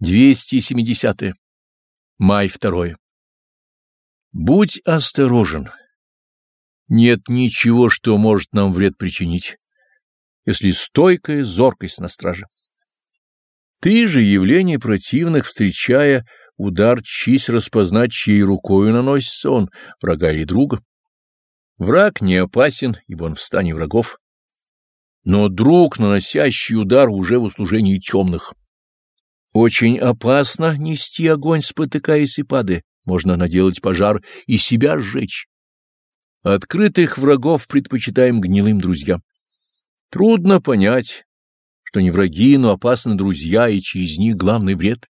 270. -е. Май 2. Будь осторожен. Нет ничего, что может нам вред причинить, если стойкая зоркость на страже. Ты же явление противных, встречая удар, чись распознать, чьей рукою наносится он, врага или друга. Враг не опасен, ибо он в стане врагов, но друг, наносящий удар, уже в услужении темных. Очень опасно нести огонь, спотыкаясь и падая. Можно наделать пожар и себя сжечь. Открытых врагов предпочитаем гнилым друзьям. Трудно понять, что не враги, но опасны друзья, и через них главный вред.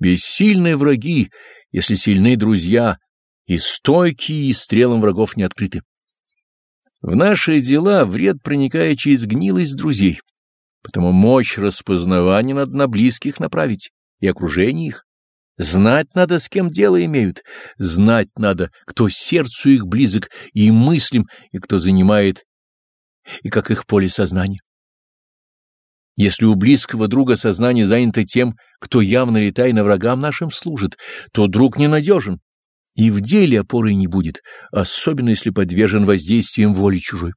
Бессильные враги, если сильны друзья, и стойкие, и стрелам врагов не открыты. В наши дела вред проникает через гнилость друзей. Потому мощь распознавания надо на близких направить и окружение их. Знать надо, с кем дело имеют, знать надо, кто сердцу их близок и мыслям, и кто занимает, и как их поле сознания. Если у близкого друга сознание занято тем, кто явно летай на врагам нашим служит, то друг ненадежен, и в деле опоры не будет, особенно если подвержен воздействиям воли чужой.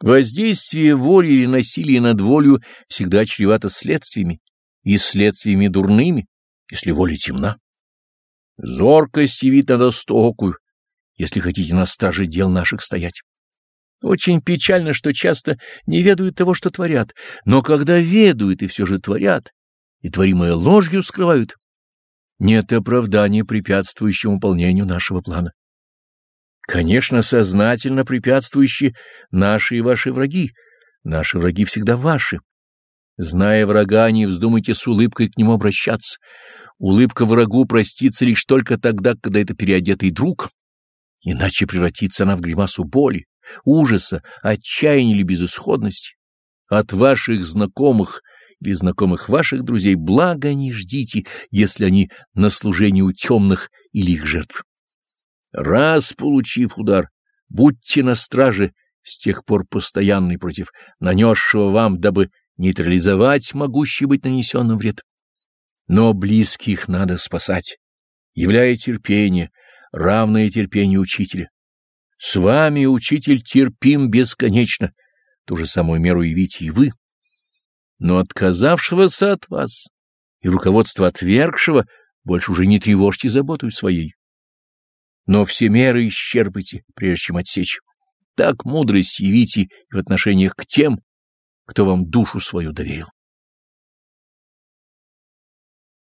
Воздействие воли или насилие над волю всегда чревато следствиями, и следствиями дурными, если воля темна. Зоркость явить надо стокую, если хотите на страже дел наших стоять. Очень печально, что часто не ведают того, что творят, но когда ведают и все же творят, и творимое ложью скрывают, нет оправдания препятствующему выполнению нашего плана. Конечно, сознательно препятствующие наши и ваши враги. Наши враги всегда ваши. Зная врага, не вздумайте с улыбкой к нему обращаться. Улыбка врагу простится лишь только тогда, когда это переодетый друг. Иначе превратится она в гримасу боли, ужаса, отчаяния или безысходности. От ваших знакомых или знакомых ваших друзей блага не ждите, если они на служении у темных или их жертв. Раз получив удар, будьте на страже, с тех пор постоянный против нанесшего вам, дабы нейтрализовать могущий быть нанесенным вред. Но близких надо спасать, являя терпение, равное терпению учителя. С вами, учитель, терпим бесконечно, ту же самую меру явите и вы. Но отказавшегося от вас и руководство отвергшего больше уже не тревожьте заботой своей но все меры исчерпайте, прежде чем отсечь. Так мудрость явите и в отношениях к тем, кто вам душу свою доверил.